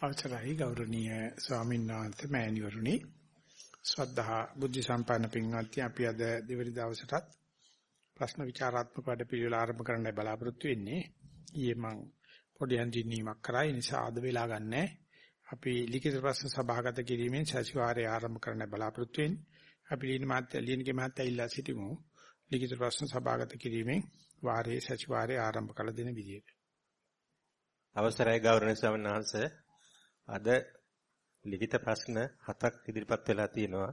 අවසරයි ගෞරවනීය ස්වාමීන් වහන්සේ මෑණිවරුනි. ශ්‍රද්ධා බුද්ධ සම්පන්න පින්වත්නි අපි අද දෙවනි දවසටත් ප්‍රශ්න විචාරාත්මක වැඩපිළිවෙල ආරම්භ කරන්නයි බලාපොරොත්තු වෙන්නේ. ඊයේ මම පොඩි හඳුන්වීමක් කරා ඒ නිසා අද වෙලා ගන්නෑ. අපි ලිඛිත ප්‍රශ්න සභාගත කිරීමෙන් සතිವಾರයේ ආරම්භ කරන්නයි බලාපොරොත්තු වෙන්නේ. අපි ලියන මාත්‍ය ලියනගේ මාත්‍ය ඉල්ලා සිටිමු. ලිඛිත ප්‍රශ්න සභාගත කිරීමෙන් වාරයේ සතිವಾರයේ ආරම්භ කළ දෙන විදියට. අවසරයි ගෞරවනීය ස්වාමීන් වහන්සේ. අද ලිඛිත ප්‍රශ්න හතක් ඉදිරිපත් වෙලා තියෙනවා.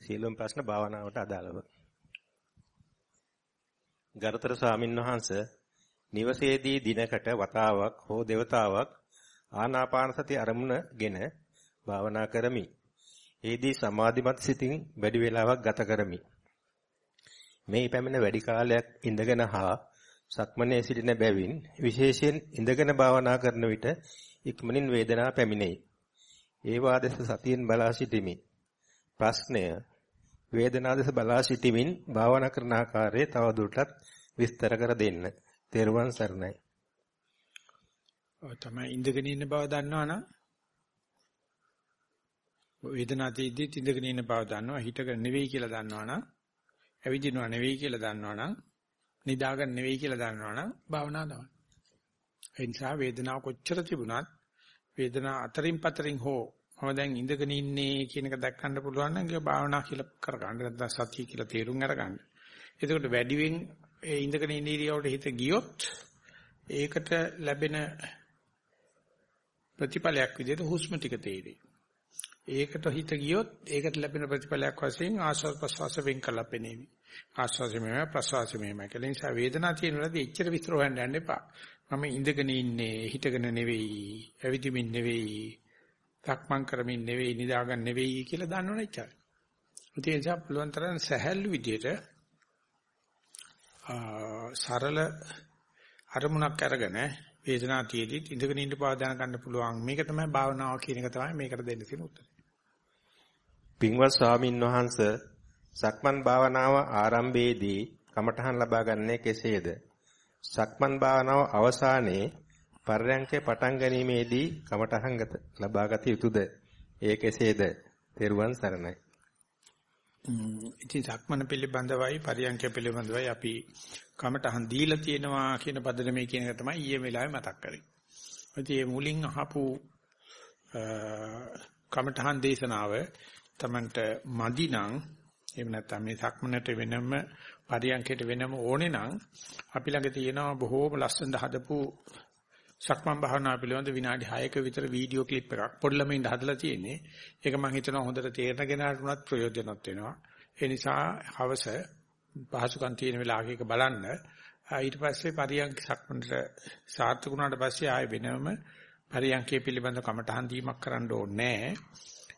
සියලුම ප්‍රශ්න භාවනාවට අදාළව. ගරුතර ස්වාමීන් වහන්සේ නිවසේදී දිනකට වතාවක් හෝ දෙවතාවක් ආනාපාන සති අරමුණගෙන භාවනා කරමි. ඒදී සමාධිමත් සිතින් වැඩි වේලාවක් ගත කරමි. මේ පැමිණ වැඩි කාලයක් ඉඳගෙන හා සක්මනේ සිටින බැවින් විශේෂයෙන් ඉඳගෙන භාවනා කරන විට ඉක්මනින් වේදනාව පැමිණෙයි. ඒවා දෙස සතියෙන් බලා සිටිමි. ප්‍රශ්නය වේදනාව දෙස බලා සිටිමින් භාවනා කරන ආකාරය තවදුරටත් විස්තර කර දෙන්න. තෙරුවන් සරණයි. ඔය තමයි ඉඳගෙන ඉන්න බව දන්නවනම් වේදනාවේදී ඉඳගෙන ඉන්න බව දන්නවා හිටගෙන නෙවෙයි කියලා දන්නවනම් ඇවිදිනවා නෙවෙයි කියලා දන්නවනම් නිදාගන්න නෙවෙයි කියලා දන්නවනම් භාවනාව තමයි. ඒ නිසා වේදනාව කොච්චර තිබුණත් වේදනාව අතරින් පතරින් හෝ මම දැන් ඉඳගෙන ඉන්නේ කියන එක දැක්කන්න පුළුවන් නම් ඒක භාවනා කියලා කරගන්න නැත්නම් සතිය කියලා තේරුම් අරගන්න. එතකොට වැඩිවෙන් ඒ ඉඳගෙන ඉන්න ඉරියවට හිත ගියොත් ඒකට ලැබෙන ප්‍රතිඵලයක් විදිහට හුස්ම ටික තේරෙයි. ඒකට හිත ගියොත් ඒකට ලැබෙන ප්‍රතිඵලයක් වශයෙන් ආස්වාද ප්‍රසවාස වෙන් කළා පෙනේවි. ආස්වාසය මෙහෙම ප්‍රසවාසය මෙහෙම. ඒ නිසා වේදනාව තියෙනවාදී එච්චර විස්තර හොයන්න යන්න එපා. මම ඉඳගෙන ඉන්නේ හිටගෙන නෙවෙයි, ඇවිදිමින් නෙවෙයි, තක්මන් කරමින් නෙවෙයි, නිදාගන්න නෙවෙයි කියලා දන්නවනේ එච්චරයි. ඒ නිසා පුළුවන් තරම් සහැල්ලු විදියට සරල අරමුණක් අරගෙන වේදනාව තියේදී ඉඳගෙන ඉන්න බව දැනගන්න පුළුවන්. මේක තමයි භාවනාව කියන එක තමයි මේකට දෙන්න තියෙන උත්තරය. පින්වත් ස්වාමින් වහන්සේ සක්මන් භාවනාව ආරම්භයේදී කමඨහන් ලබා ගන්නේ කෙසේද? සක්මන් භාවනාව අවසානයේ පර්යංකේ පටන් ගැනීමේදී කමඨහන් ලබා ගත යුතුයද? ඒ කෙසේද? තෙරුවන් සරණයි. ඉතින් සක්මන පිළිබඳවයි පරියංකය පිළිබඳවයි අපි කමටහන් දීලා තියෙනවා කියන පදනමේ කියන එක තමයි ඊයේ වෙලාවේ මතක් කරේ. ඉතින් මේ මුලින් අහපු කමටහන් දේශනාව Tamanට මදි නම් එහෙම නැත්නම් මේ සක්මනට වෙනම පරියංකයට වෙනම ඕනේ නම් අපි ළඟ තියෙනවා බොහෝම ලස්සනට හදපු සක්මන් භාවනා පිළිබඳ විනාඩි 6ක විතර වීඩියෝ ක්ලිප් එකක් පොඩි ළමයින්ට හදලා තියෙන්නේ. ඒක මම හිතනවා හොඳට තේරෙන කෙනාට උනත් ප්‍රයෝජනවත් වෙනවා. ඒ නිසා හවස පහසුකම් තියෙන වෙලාවක බලන්න. ඊට පස්සේ පරියන්ක සක්මන්ට සාර්ථක වුණාට පස්සේ ආයෙ වෙනම පරියන්කේ පිළිබඳ කමටහන් දීමක් කරන්න ඕනේ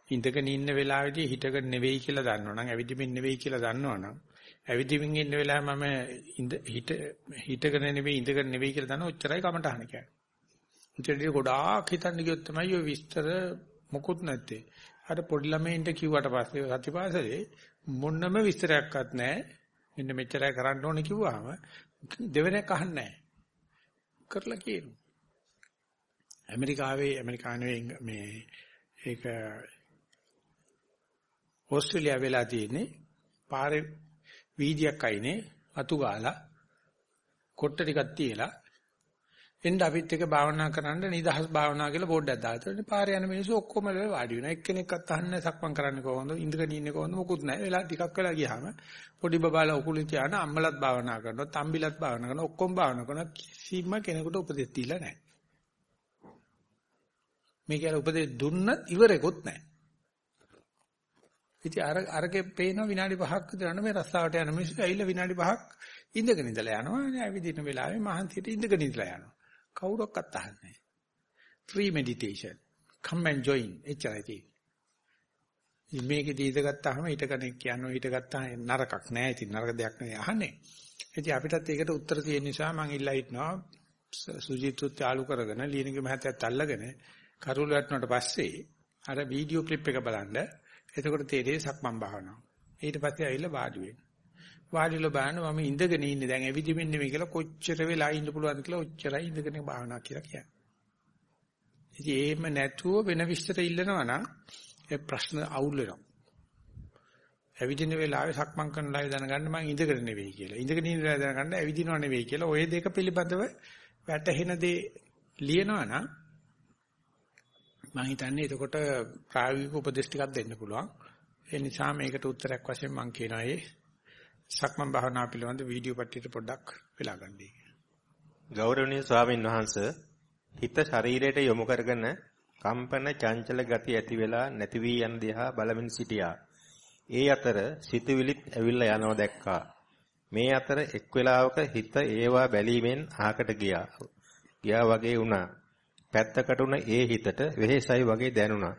ඉඳගෙන ඉන්න වෙලාවේදී හිටගෙන නෙවෙයි කියලා දන්නවනම් ඇවිදිමින් නෙවෙයි කියලා දන්නවනම් ඇවිදිමින් ඉන්න වෙලාව මම හිට හිටගෙන නෙවෙයි ඉඳගෙන නෙවෙයි කියලා දන්න ඔච්චරයි කමටහන කියන්නේ. ඉතින් ගොඩාක් හිතන්න ගියොත් තමයි ඔය විස්තර මොකුත් නැත්තේ. අර පොඩි ළමයින්ට කිව්වට පස්සේ සතිපාසලේ මොන්නම විස්තරයක්වත් නැහැ. මෙන්න මෙච්චරයි කරන්න ඕනේ කිව්වහම දෙවෙනක් අහන්නේ නැහැ. කරලා කියනවා. ඇමරිකාවේ ඇමරිකානුවේ මේ ඒක ඕස්ට්‍රේලියාව වෙලා තියෙන්නේ පාරේ වීදියක් අයිනේ අතු ගාලා කොට්ට ටිකක් තියලා එන්න අපිත් එක භාවනා කරන්න නිදහස් භාවනා කියලා බෝඩ්ඩක් දාලා ඉතින් පාරේ යන මිනිස්සු ඔක්කොම වාඩි වෙනවා. එක්කෙනෙක්වත් අහන්නේ සක්මන් කරන්නේ කොහොමද? ඉඳගෙන ඉන්නේ කොහොමද? මොකුත් නැහැ. වෙලා ටිකක් වෙලා ගියාම පොඩි බබාලා උකුලේ තියාන අම්මලත් භාවනා කරනවා තම්බිලත් භාවනා කරනවා ඔක්කොම භාවනා කරනවා. කිසිම කෙනෙකුට උපදෙස් දීලා නැහැ. මේ කියලා උපදෙස් දුන්නත් ඉවරෙකුත් නැහැ. ඉතින් අර අරගේ පේන විනාඩි 5ක් විතර යන මේ රස්සාවට යන මිනිස්සු ඇවිල්ලා විනාඩි 5ක් ඉඳගෙන ඉඳලා යනවා. ඇවිදින වෙලාවේ මහන්සියට ඉඳගෙන ඉඳලා යනවා. කවුරක්වත් අහන්නේ නැහැ. free meditation. come and join. එච්චරයි තියෙන්නේ. මේකේ ඉඳ ගත්තාම ඊට කෙනෙක් කියනවා ඊට ගත්තා නරකක් නෑ. ඉතින් නරක දෙයක් නෙවෙයි අහන්නේ. ඉතින් අපිටත් ඒකට උත්තර තියෙන නිසා මම ඉල්ලා හිටනවා සුජිත්තුත් යාලු කරගෙන ලියනගේ මහත්තයත් අල්ලගෙන කරුල වැටුණාට පස්සේ අර වීඩියෝ ක්ලිප් එක බලන්න එතකොට තේරෙයි සක්මන් භාවනාව. ඊට පස්සේ ඇවිල්ලා වාඩි වෙන්න. වාඩිලා බලන්න මම ඉඳගෙන ඉන්නේ දැන් ඇවිදින්න නෙමෙයි කියලා කොච්චර වෙලා ඉන්න පුළුවන්ද කියලා ඔච්චරයි ඉඳගෙන භාවනා කියලා කියන්නේ. ඉතින් එහෙම නැතුව වෙන විස්තර ඉල්ලනවා නම් ඒ ප්‍රශ්න අවුල් වෙනවා. ඇවිදින වෙලාවේ සක්මන් කරන ලාවේ දැනගන්න මම ඉඳගෙන නෙවෙයි කියලා. ඉඳගෙන ඉන්න වෙලාවේ දැනගන්න ඇවිදිනව නෙවෙයි කියලා. ওই දෙක පිළිබඳව වැටහෙන දේ ලියනවා නම් මම හිතන්නේ එතකොට ප්‍රායෝගික උපදෙස් ටිකක් දෙන්න පුළුවන්. ඒ නිසා මේකට උත්තරයක් වශයෙන් මම කියනවා ඒ සක්මන් භාවනා පිළිබඳ වීඩියෝ පට්ටියට පොඩ්ඩක් වෙලා ගන්නයි. ගෞරවනීය ස්වාමින් වහන්සේ හිත ශරීරයට යොමු කරගෙන කම්පන චංචල ගති ඇති වෙලා නැති වී යන දිහා බලමින් සිටියා. ඒ අතර සිතුවිලිත් ඇවිල්ලා යනවා දැක්කා. මේ අතර එක් වෙලාවක හිත ඒවා බැලීමෙන් අහකට ගියා. ගියා වගේ වුණා. පැත්තකට උන ඒ හිතට වෙහෙසයි වගේ දැනුණා.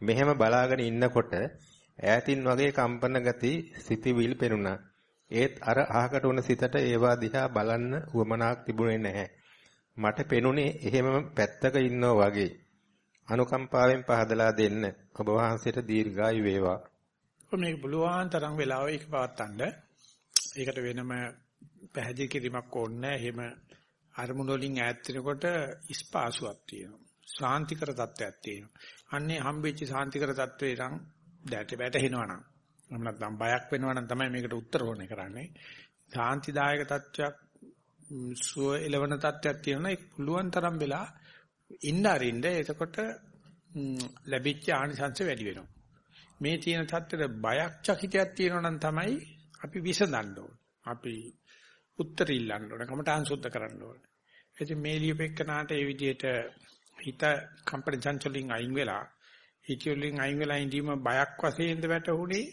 මෙහෙම බලාගෙන ඉන්නකොට ඈතින් වගේ කම්පන ගති සිතුවිලි පෙනුණා. ඒත් අර අහකට උන සිතට ඒවා දිහා බලන්න උවමනාවක් තිබුණේ නැහැ. මට පෙනුනේ එහෙම පැත්තක ඉන්නෝ වගේ. අනුකම්පාවෙන් පහදලා දෙන්න. ඔබ වහන්සේට දීර්ඝායු වේවා. මේක පුළුවන් තරම් වෙලාව ඒක පවත්තන්න. ඒකට වෙනම පැහැදිලි කිරීමක් ඕනේ නැහැ. එහෙම අරමුණු වලින් ඈත් වෙනකොට ස්පාසුවක් තියෙනවා. ශාන්තිකර තත්ත්වයක් තියෙනවා. අන්නේ හම්බෙච්ච ශාන්තිකර තත්ත්වේ නම් දැට වැටෙනවා නම් මම නැත්නම් බයක් වෙනවා නම් තමයි මේකට උත්තර ඕනේ කරන්නේ. ශාන්තිදායක තත්ත්වයක් සුව එලවන තත්ත්වයක් තියෙනවා. ඒක පුළුවන් තරම් වෙලා ඉන්න අරින්න එතකොට ලැබිච්ච ආනිසංශ වැඩි වෙනවා. මේ තියෙන තත්ත්වෙට බයක් චකිතයක් තියෙනවා නම් තමයි අපි විසඳන්න ඕනේ. අපි උත්තර ඉල්ලන්න ඕනේ. කමඨාන් සුද්ධ කරන්න ඕනේ. ඉතින් මේ ලියපෙන්නට ඒ විදිහට හිත කම්පන චංචලින් අයින් වෙලා හිතියුලින් අයින් වෙලා ඉඳීම බයක් වශයෙන්ද වැටුනේ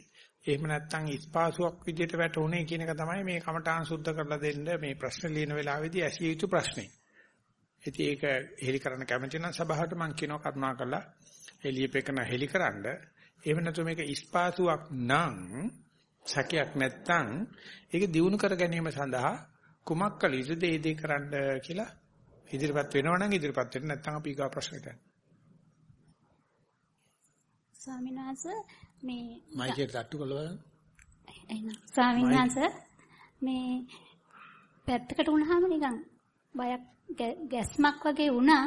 එහෙම නැත්නම් ඉස්පාසුවක් විදිහට වැටුනේ කියන එක තමයි මේ කමඨාන් සුද්ධ කරලා දෙන්න මේ ප්‍රශ්න ලියන වෙලාවේදී ඇසිය යුතු ප්‍රශ්නේ. ඉතින් ඒක හෙලි කරන්න කැමති නම් සභාවට මම කියනවා කරුණා කරලා එළියපෙකන හෙලිකරනද එහෙම නැතු මේක ඉස්පාසුවක් නම් සැකයක් නැත්නම් ඒක දිනු කර ගැනීම සඳහා කුමක් කළ යුතුද? ඒ දේ කරන්න කියලා ඉදිරිපත් වෙනවා නම් ඉදිරිපත් වෙන්න නැත්නම් අපි ඊගා ප්‍රශ්නෙට ස්වාමීන් වහන්සේ මේ මයිකේට තට්ටු කළා එහෙනම් ස්වාමීන් වහන්සේ මේ පැත්තකට වුණාම නිකන් බයක් ගැස්මක් වගේ වුණා.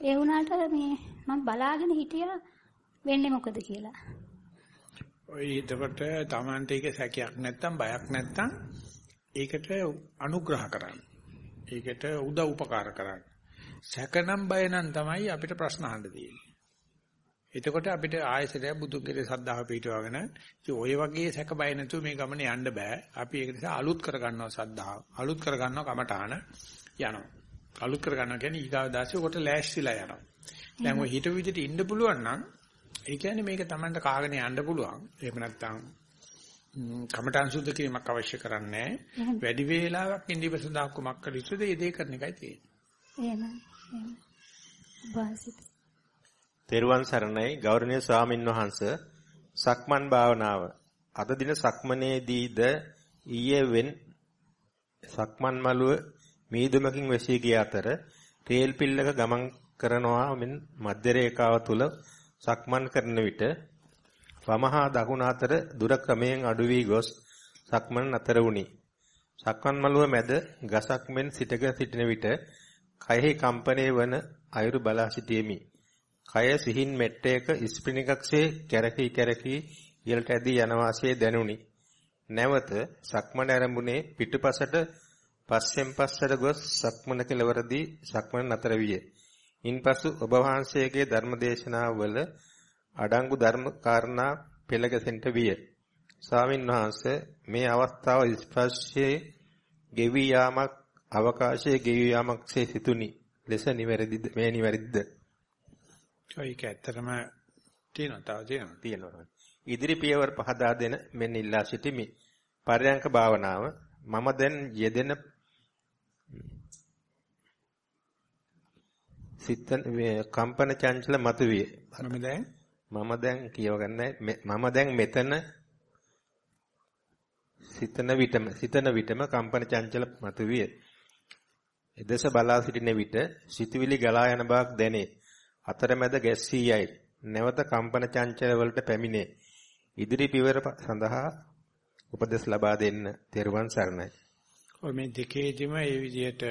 ඒ වුණාට මේ මම බලාගෙන හිටියා වෙන්නේ මොකද කියලා. ඔය එතකොට Tamante එක සැකයක් නැත්තම් බයක් නැත්තම් ඒකට අනුග්‍රහ කරන්න. ඒකට උදව් උපකාර කරන්න. සැකනම් බය නම් තමයි අපිට ප්‍රශ්න අහන්න තියෙන්නේ. එතකොට අපිට ආයසරය බුදුන්ගේ සද්ධාව පිටවගෙන ඉතින් ඔය වගේ සැක බය නැතුව මේ ගමනේ යන්න බෑ. අපි ඒක නිසා අලුත් කරගන්නවා සද්ධාව. අලුත් කරගන්නවා කමඨාන යනවා. අලුත් කරගන්නවා කියන්නේ ඊගාව දාසිය කොට ලෑස්තිලා යනවා. දැන් ඔය හිත විදිහට ඉන්න පුළුවන් නම් ඒ කියන්නේ මේක Tamanට කාගෙන යන්න පුළුවන්. එහෙම නැත්නම් කමඨාන් සුද්ධ කිරීමක් අවශ්‍ය කරන්නේ වැඩි වේලාවක් ඉඳිව සඳහා කුමක් කළ යුතුද? ඒ දේ කරන එකයි තියෙන්නේ. වාසිත. තෙරුවන් සරණයි. ගෞරවනීය ස්වාමින් වහන්සේ සක්මන් භාවනාව. අද දින සක්මනේදීද ඊයේ වෙන් සක්මන් මළුව මීදුමකින් වැසී ගිය අතර රේල් පිල්ලක ගමන් කරනවා මෙන් මධ්‍ය රේඛාව තුල සක්මන් කරන විට වමහා දකුණ අතර දුර ක්‍රමයෙන් අඩු වී ගොස් සක්මන් අතර වුනි. සක්මන් මළුව මැද ගසක් මෙන් සිටක සිටින විට කයෙහි කම්පණය වන අයුරු බලා සිටීමි. කය සිහින් මෙට්ටයක ස්ප්‍රින්ගක්සේ කැරකි කැරකි ඉහළට ඇදී යන වාසිය දැනුනි. නැවත සක්මන ආරම්භුනේ පිටුපසට පස්සෙන් පස්සට ගොස් සක්මන කෙලවරදී සක්මන නතර විය. ඉන්පසු ඔබ වහන්සේගේ ධර්මදේශනාවල අඩංගු ධර්ම කාරණා පෙළගැසෙන්නට විය. ස්වාමින් වහන්සේ මේ අවස්ථාව ස්පර්ශයේ ගෙවි යාමක් අවකාශයේ ගෙවි යාමක්සේ සිතුනි. ලෙස නිවැරදිද මේ නිවැරදිද? ඒක ඇත්තටම තියෙනවා තව තියෙනවා. තියෙනවා. ඉදිරි පියවර පහදා දෙන මෙන්න ඉල්ලා සිටිමි. පරයන්ක භාවනාව මම දැන් යෙදෙන සිත කම්පන චංචල මතුවේ. මම දැන් මම දැන් කියවගන්නේ මම දැන් මෙතන සිතන විටම සිතන විටම කම්පන චංචල මතුවේ. එදෙස බලා සිටින විට සිතුවිලි ගලා යන බවක් දැනේ. අතරමැද ගැස්සී යයි. නැවත කම්පන චංචල වලට පැමිණේ. ඉදිරි පියවර සඳහා උපදෙස් ලබා දෙන්න. තෙරුවන් සරණයි. ඔය මේ දෙකේදීම මේ විදිහට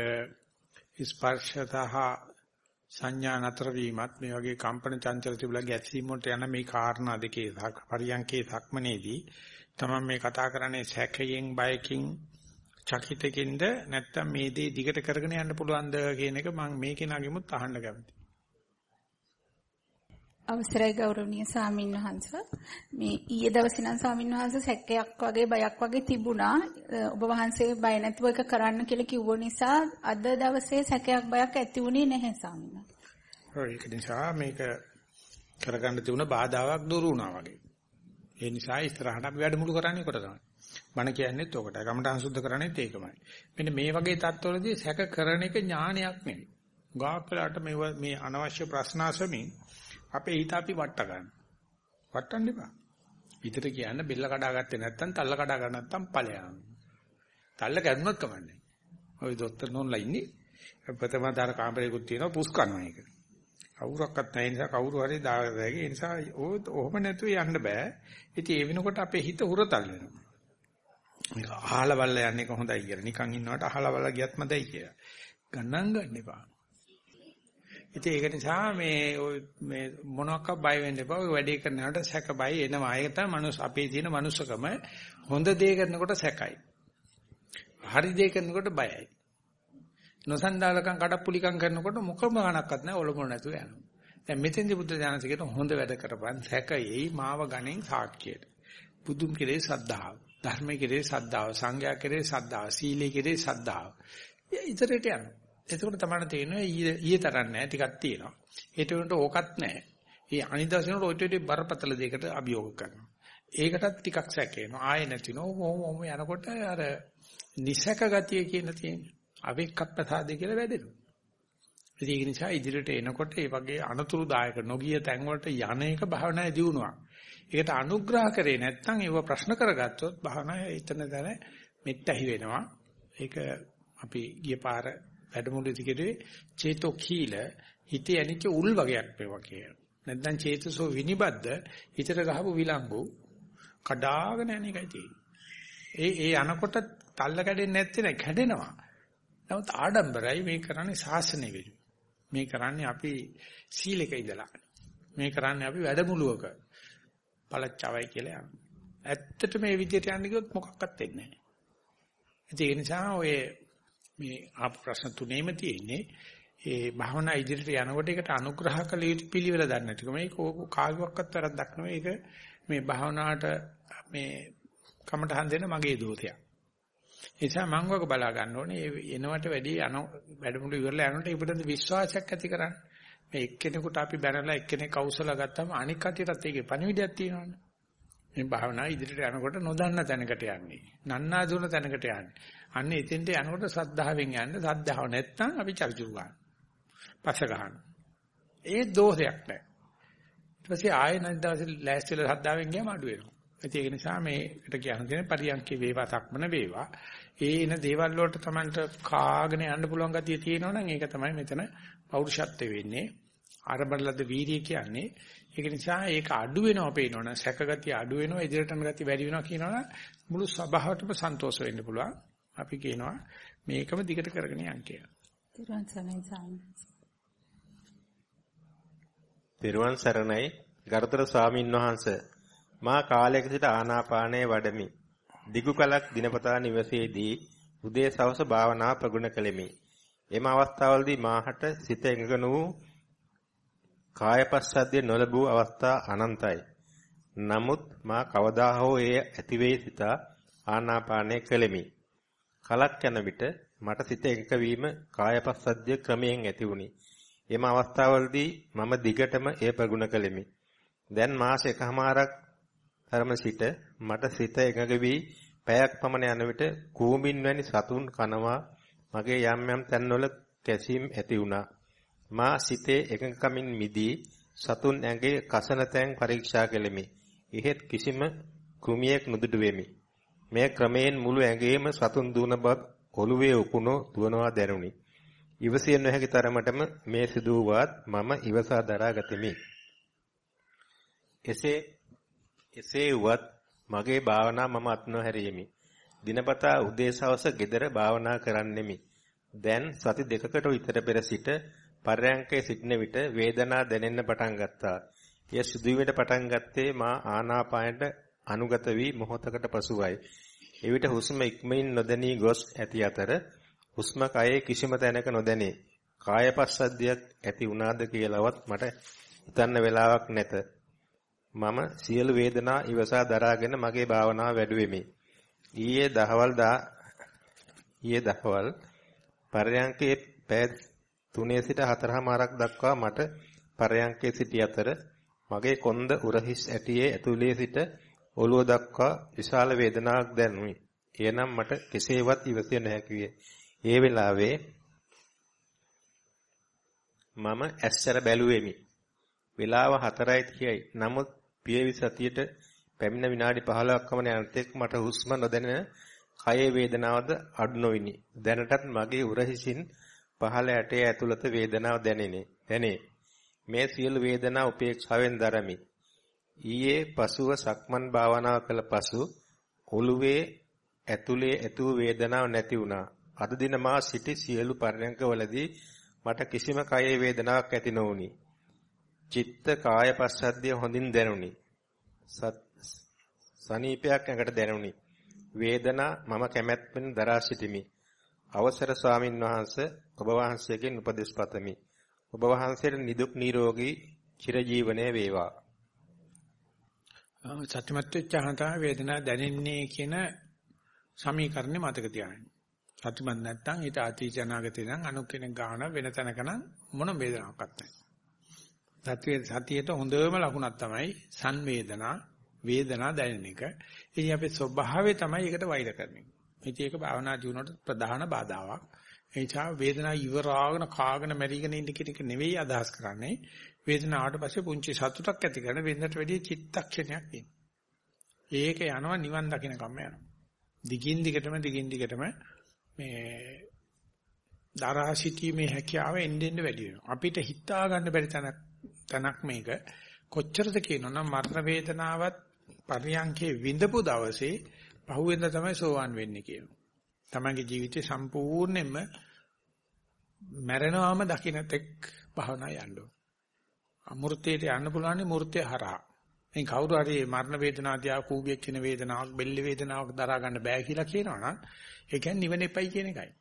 ස්පර්ශතහ සංඥා නතර වීමත් මේ වගේ කම්පන චංචල තිබුලා ගැස්සීම් වලට යන මේ කාරණා දෙකේ පරියන්කේ සක්මනේදී තමයි මේ කතා කරන්නේ සැකයෙන් බයකින් චකිතකින්ද නැත්තම් මේ දේ දිගට කරගෙන යන්න පුළුවන්ද කියන එක මම මේ කෙනාගෙමුත් අහන්න කැමතියි. අවසරයි ගෞරවනීය ස්වාමීන් වහන්ස මේ ඊයේ දවසේ නම් ස්වාමීන් වහන්ස සැකයක් වගේ බයක් වගේ තිබුණා ඔබ වහන්සේ බය නැතුව එක කරන්න කියලා කිව්ව නිසා අද දවසේ සැකයක් බයක් ඇති වුණේ නැහැ ස්වාමීන් වහන්සේ. ඒක නිසා මේක කරගන්න තිබුණ බාධාවක් දුරු වුණා වගේ. ඒ නිසා ඉස්සරහට අපි වැඩමුළු කරන්නේ කොට තමයි. මම කියන්නේත් ඔකට. කමඨං සුද්ධ කරන්නේත් ඒකමයි. මෙන්න මේ වගේ තත්ත්වවලදී සැක කරන එක ඥානයක් නෙවෙයි. ගාක් වෙලාට මේ මේ අනවශ්‍ය ප්‍රශ්න අසමින් අපේ හිත අපි වට ගන්න. වටන්න එපා. හිතට කියන්න බෙල්ල කඩාගත්තේ නැත්තම් තල්ල කඩා ගන්න නැත්තම් ඵලයන්. තල්ල කැඩුනොත් කමන්නේ. ওই දොස්තර නෝන්ලා ඉන්නේ. ප්‍රථම දාර කාමරේකුත් තියෙනවා පුස් කරනවා ඒක. කවුරක්වත් නැහැ නිසා කවුරු හරි දාගැගේ ඒ නිසා ඔහොම නැතුව යන්න බෑ. ඉතින් ඒ වෙනකොට අපේ හිත හුරතල් වෙනවා. මේක අහලා බලලා යන්නේ කොහොඳයි කියලා. නිකන් ඉන්නවට අහලා බලලා ගියත් මදයි කියලා. ගණන් ගන්න එපා. ඉතින් ඒක නිසා මේ මේ මොනවාක් බය වෙන්න එපා. ඔය වැඩේ කරනකොට සැක බය එනවා. ඒක තමයි මනුස්ස අපේ තියෙන මනුස්සකම හොඳ දේ කරනකොට සැකයි. හරි දේ කරනකොට බයයි. නොසන්ඩාලකම් කඩප්පුලිකම් කරනකොට මොකම ගණක්වත් නැහැ ඔලොමොල නැතුව යනවා. දැන් මෙතෙන්දී බුද්ධ ඥානසිකට හොඳ වැඩ කරපන් සැකයේයි මාව ගණෙන් සාක්කියට. බුදුන් කෙරේ සද්ධාව, ධර්මයේ කෙරේ සද්ධාව, සංඝයා කෙරේ සද්ධාව, සීලයේ කෙරේ සද්ධාව. ඉතරට යනවා. එතකොට තමයි තේරෙනවා ඊයේ තරම් නැහැ ටිකක් තියෙනවා. ඒට උන්ට ඕකත් නැහැ. ඒ අනිදාසිනට ඔය ටිකේ බරපතල දෙයකට අභියෝග කරනවා. ඒකටත් ටිකක් සැකේනවා. ආයෙ නැතිනෝ ඔහොම ඔහොම යනකොට අර නිසක ගතිය කියන තියෙන්නේ. අවික්කප්පසාදේ කියලා වැඩෙනවා. ඒක නිසා ඉදිරියට එනකොට මේ වගේ අනතුරුදායක නොගිය තැන් වලට යන එක භාවනායේ දියුණුවක්. ඒකට අනුග්‍රහ කරේ නැත්නම් ඒව ප්‍රශ්න කරගත්තොත් භාවනාවේ එතන දැන මෙත්තහි වෙනවා. ඒක අපි ගිය පාර වැඩමුළුවේදී කිව්වේ චේතෝ කීල හිතේ ඇනිච්ච උල් වගේක් මේවා කියලා. නැත්නම් චේතසෝ විනිබද්ද හිතට ගහපු විලංගු කඩාගෙන යන එකයි තියෙන්නේ. ඒ ඒ අනකොට තල්ල කැඩෙන්නේ නැත්තේ නෑ කැඩෙනවා. නමුත් ආඩම්බරයි මේ කරන්නේ ශාසනය වෙලු. මේ කරන්නේ අපි සීලෙක ඉඳලා. මේ කරන්නේ අපි වැඩමුළුවක. පළච්චවයි කියලා යනවා. ඇත්තට මේ විදිහට යන්න ගියොත් මොකක්වත් වෙන්නේ නැහැ. ඒ නිසා ඔය මේ ආප ප්‍රශ්න තුනේම තියෙන්නේ ඒ භාවනා ඉදිරියට යනකොට ඒකට අනුග්‍රහ කළ යුතු පිළිවෙල දන්නේ නැතිකම මේක කාගේවත් වැරද්දක් නෙවෙයි ඒක මේ භාවනාවට මේ කමටහන් දෙන මගේ දෝෂයක්. ඒ නිසා මම වගේ බලා ගන්න ඕනේ එනවට වැඩි යන වැඩමුළු ඉවරලා යනකොට ඒකට විශ්වාසයක් ඇති කරන්න. මේ එක්කෙනෙකුට අපි බැනලා එක්කෙනෙක් කෞසල ගත්තාම අනික් කටියටත් ඒකේ පණිවිඩයක් තියෙනවනේ. මේ භාවනා ඉදිරියට යනකොට නොදන්න තැනකට යන්නේ. නන්නා දුන තැනකට යන්නේ. අන්න එතෙන්ට යනකොට සද්ධාවෙන් යන්න සද්ධාව නැත්නම් අපි චරිචුරු ගන්න. පස්ස ගන්න. ඒ දෝෂයක් නැහැ. ඊට පස්සේ ආයෙ නැත් දවසේ ලෑස්තිලා සද්ධාවෙන් ගියාම අඩු වෙනවා. ඒක නිසා මේකට කියන්න තියෙන පරියන්කේ වේවා සක්මන වේවා. ඒ එන දේවල් වලට Tamanට කාගෙන යන්න පුළුවන් ගතිය තියෙනවනම් ඒක තමයි මෙතන පෞරුෂත්වය වෙන්නේ. ආරම්භලද වීර්යය කියන්නේ. ඒක නිසා ඒක අඩු වෙනවා පේනවනම් සැකගතිය අඩු වෙනවා ඉදිරියට යන ගතිය වැඩි වෙනවා කියනවනම් මුළු සබාවටම සන්තෝෂ වෙන්න පුළුවන්. අපි කියනවා මේකම දිගට කරගෙන යන්න කියලා. තිරුවන් සරණයි ගරුතර ස්වාමින් වහන්සේ මා කාලයක සිට ආනාපානයේ වඩමි. දිගු කලක් දිනපතා නිවසේදී උදේ සවස භාවනා ප්‍රගුණ කළෙමි. එම අවස්ථාවලදී මාහට සිත එකඟ වූ කායපස්සද්ධිය නොලබූ අවස්ථා අනන්තයි. නමුත් මා කවදා හෝ එය ඇතිවේ සිතා ආනාපානය කළෙමි. කලක් යන විට මට සිත එකක වීම කායපස්සද්ධිය ක්‍රමයෙන් ඇති වුනි. එම අවස්ථාවලදී මම දිගටම එය ප්‍රගුණ කළෙමි. දැන් මාස එකමාරක් තරම සිට මට සිත එකඟ වී පැයක් පමණ යන විට කූඹින් වැනි සතුන් කනවා මගේ යම් යම් තැන්වල කැසීම් ඇති වුණා. මා සිතේ එකඟකමින් මිදී සතුන් ඇඟේ කසන තැන් පරීක්ෂා කෙලෙමි. ඉහෙත් කිසිම කෘමියෙක් නුදුටු වෙමි. මේ ක්‍රමයෙන් මුළු ඇඟේම සතුන් දුවන බව ඔළුවේ උකුණෝ දුවනවා දැනුනි. ඉවසිය නොහැකි තරමටම මේ සිදු වුවත් මම ඉවසා දරා ගතිමි. එසේ එසේ වුවත් මගේ භාවනා මම අත් නොහැරීමි. දිනපතා උදේ සවස ගෙදර භාවනා කරන්නෙමි. දැන් සති දෙකකට විතර පෙර සිට පර්යංකයේ සිටින විට වේදනා දැනෙන්න පටන් ගත්තා. එය සිදුවීමට පටන් ගත්තේ මා ආනාපානයට අනුගත වී මොහොතකට පසුවයි. එවිට හුස්ම ඉක්මනින් නොදැනී ගොස් ඇති අතර හුස්ම කයේ කිසිම තැනක නොදැනේ. කාය පස්සද්ධියක් ඇති වුණාද කියලාවත් මට හිතන්න වෙලාවක් නැත. මම සියලු වේදනා ඉවසා දරාගෙන මගේ භාවනාව වැඩුවෙමි. ඊයේ දහවල් දා ඊයේ දහවල් පරයන්කේ පැය 3 සිට 4මාරක් දක්වා මට පරයන්කේ සිටි අතර මගේ කොන්ද උරහිස් ඇටියේ ඇතුලේ සිට ඔළුව දක්වා විශාල වේදනාවක් දැනුනි. එයනම් මට කෙසේවත් ඉවසිය නොහැකි විය. ඒ වෙලාවේ මම ඇස්සර බැලුවෙමි. වේලාව 4:30යි. නමුත් පියවි සතියට පැමිණ විනාඩි 15ක් පමණ යනතෙක් මට හුස්ම නොදැනෙන කයේ වේදනාවද අඩු නොවිනි. දැනටත් මගේ උරහිසින් පහළ ඇටේ ඇතුළත වේදනාව දැනෙන්නේ. දැනේ. මේ සියලු වේදනා උපේක්ෂාවෙන් දරමි. ඊයේ පසුව සක්මන් භාවනාව කළ පසු ඔළුවේ ඇතුලේ ඇතුව වේදනාවක් නැති වුණා. අද දින මා සිටි සියලු පරයන්කවලදී මට කිසිම කයේ වේදනාවක් ඇති නොවුනි. චිත්ත කාය පස්සද්ධිය හොඳින් දැනුනි. සනීපයක් ඇඟට දැනුනි. වේදනා මම කැමැත්තෙන් දරා සිටිමි. අවසර ස්වාමින් වහන්සේ ඔබ වහන්සේගෙන් උපදෙස් පතමි. ඔබ වහන්සේට නිදුක් නිරෝගී චිරජීවනයේ වේවා. සත්‍යමත් වෙච්චහම තමයි වේදනාව දැනෙන්නේ කියන සමීකරණය මතක තියාගන්න. සත්‍යමත් නැත්නම් ඊට අතීත අනාගතේ නම් අනු කෙනෙක් ගාන වෙන තැනක නම් මොන වේදනාවක්වත් නැහැ. සත්‍යයේ සතියේට හොඳම ලකුණක් තමයි සංවේදනා වේදනා දැනෙන එක. ඉතින් අපේ ස්වභාවය තමයි ඒකට වෛර කරන්නේ. ඉතින් ඒක භාවනා ජීවනට ප්‍රධාන බාධාවක්. ඒ නිසා වේදනාව ඉවරාගෙන කාගෙන මැරිගෙන ඉන්න කෙනෙක් නෙවෙයි අදහස් කරන්නේ. වේදනාවට පස්සේ පුංචි සතුටක් ඇති කරන වෙනදට වැඩිය චිත්තක්ෂණයක් තියෙනවා. ඒක යනවා නිවන් දකින්න කම්ම යනවා. දිගින් දිගටම දිගින් දිගටම මේ දරා සිටීමේ හැකියාව එන්න එන්න වැඩි වෙනවා. අපිට හිතා ගන්න බැරි තැනක් තැනක් මේක. කොච්චරද කියනවනම් මරණ වේදනාවත් පරියන්කේ විඳපු දවසේ පහුවෙන්ද තමයි සෝවන් වෙන්නේ කියනවා. තමන්ගේ ජීවිතේ සම්පූර්ණයෙන්ම මැරෙනවාම දකින්න තෙක් භවනා යන්න ඕන. අමෘතයට යන්න පුළුවන් මූර්තය හරහා. මේ කවුරු හරි මරණ වේදනාව තියා කූඹියක් කියන වේදනාවක් බෙල්ල වේදනාවක් දරා ගන්න බෑ කියලා කියනවනම් ඒ කියන්නේ නිවන එපයි කියන එකයි.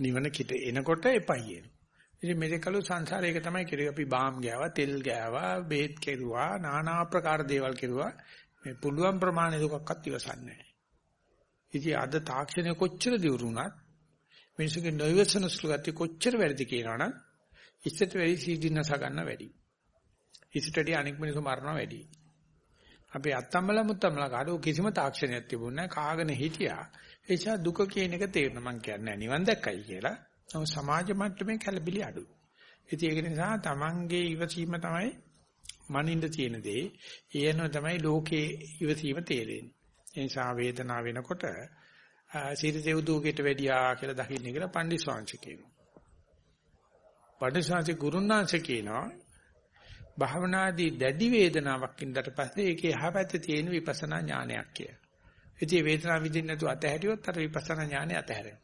නිවන කිට එනකොට එපයි කියන. ඉතින් මේකලු සංසාරයක තමයි කිරි අපි බාම් ගෑවා, තෙල් ගෑවා, බේත් කෙරුවා, নানা ආකාර දේවල් කෙරුවා. මේ පුළුවන් ප්‍රමාණය දුකක්වත් ඉවසන්නේ නැහැ. ඉතින් අද තාක්ෂණය කොච්චර දියුණුණත් මිනිස්සුගේ නොයවසන සුළු ගතිය කොච්චර වැඩිද කියනවනම් ඉස්සට වැඩි සීඩිනස ගන්න වැඩි. ඉස්සටදී අනෙක් මිනිස්සු මරනවා වැඩි. අපි අත්තම්මල මුත්තම්මල කාඩෝ කිසිම තාක්ෂණයක් තිබුණේ නැහැ කාගෙන හිටියා. ඒ නිසා දුක කියන එක තේරෙන මං කියන්නේ නිවන් දැක්කයි කියලා. නමුත් සමාජ මට්ටමේ කැළබිලි අඩුයි. ඉතින් ඒක නිසා තමන්ගේ ඉවසීම තමයි මනින්න තියෙන දේ. ඒනෝ තමයි ලෝකේ ඉවසීම තේරෙන්නේ. ඒ නිසා වේදනාව වෙනකොට සිරිතේ උදුගේට වැඩියා කියලා දකින්න කියලා පණ්ඩිස්වාංශ කියනවා. පණ්ඩිස්වාංශ ගුරුනාංශ කියනවා භාවනාදී දැඩි වේදනාවක් ඉඳලා පස්සේ ඒකේ යහපැත්තේ තියෙන විපස්සනා ඥානයක් කියලා. ඉතින් වේදනාව විඳින්න නැතුව අතහැරියොත් අර විපස්සනා ඥානය අතහැරෙනවා.